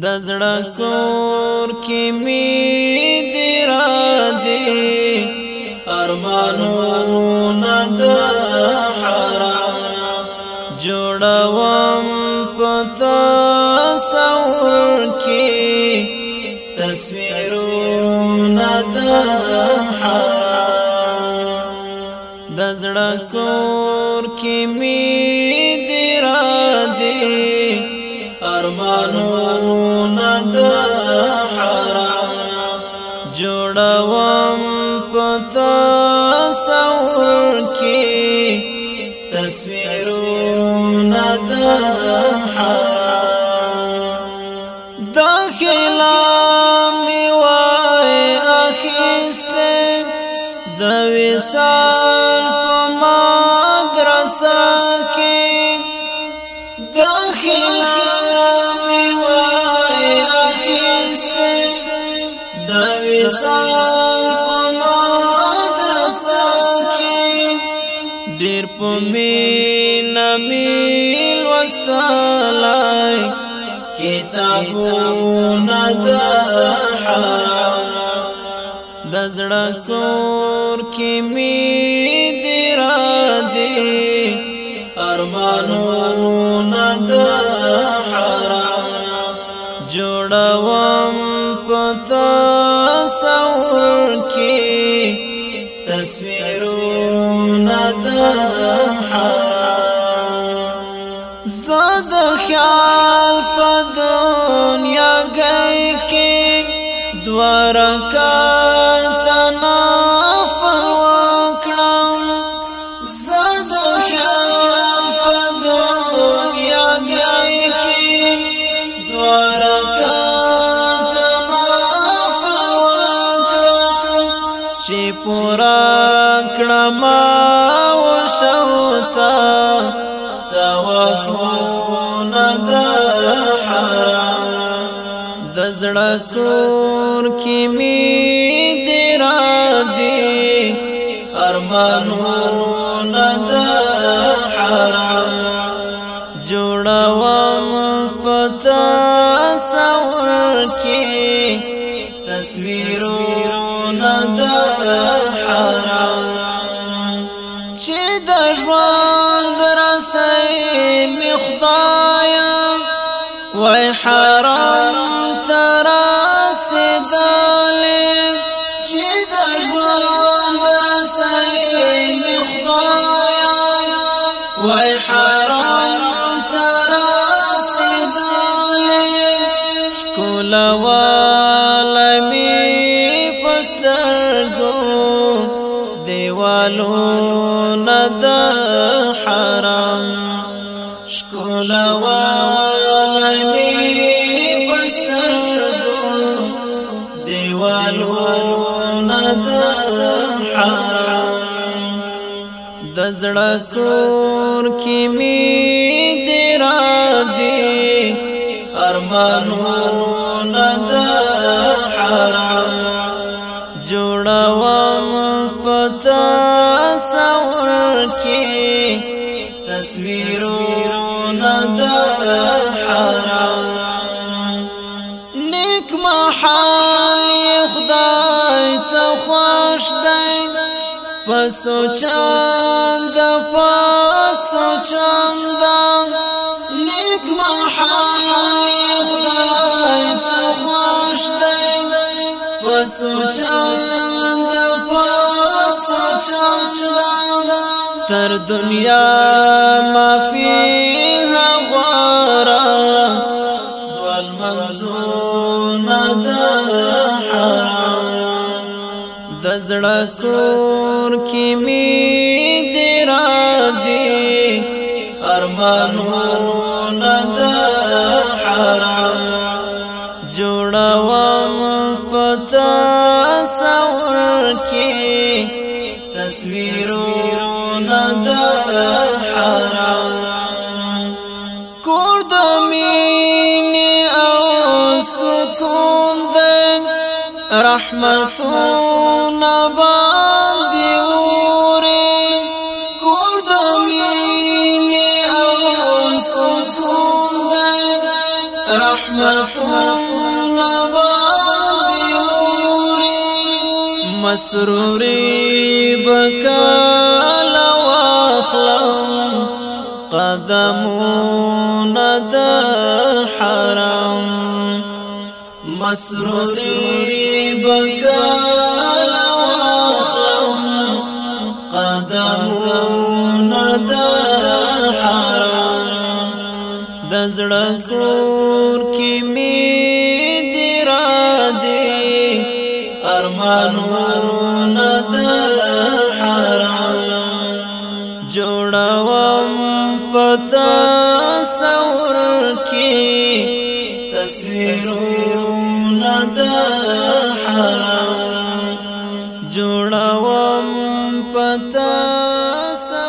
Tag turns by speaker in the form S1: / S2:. S1: د زړه کور کې می دی را دی ارمانونه د حرام جوړوم پتا سور کې تصویرونه د حرام د زړه کور کې می دی را دی ارمانونه جوړوم پتا سور کې تصویرونه د حرام داخلا می وای اخیسته د وسال په مدرسه کې داخلا ډیر پومینا میل وستلای کتابونه د د زړه کور کې می دی را دی ارمانونه د حرام جوړوم پتا سور کې تصویرونه حرام زاد خیال په دنیا گئی کې دوار کات نه فروکړم زاد خیال په دنیا گئی کې دوار کات نه فروکړم چې پورا کړم شوتا توافونا دا حرام د زړه کور کې می درا دی ارمانونا دا حرام جوړوم پتا سور کې تصویرونه د ژوند رسي می خدایا وای حرام تراسدل چې د ژوند رسي می خدایا وای حرام تراسدل شکول وای والمی پستر دیوالو ندر حرام دزڑکڑور کی می دیرا دی ارمانو ندر حرام جوڑوام پتا سور کی تصویرو ما حال خدای ته خوش دی پسو چاند پسو چاند نیک محال خدای ته خوش دی پسو چاند پسو چاند تر دنیا مافی هغوار پزړه کور کې می دی را دی ارمانونه د حرام جوړوم پتا سور کې تصویرونه د حرام کور د مینې او سکون رحمتونه باندې اوري کور د او سکون د رحمتونه مسروري بکا لو اخلم مسروری بکال واخلم قدمونا دا حرام دزړه کور کې می دی را دی ارمانونا دا حرام جوړوم پتا تصویر د حرام جوړوم پتا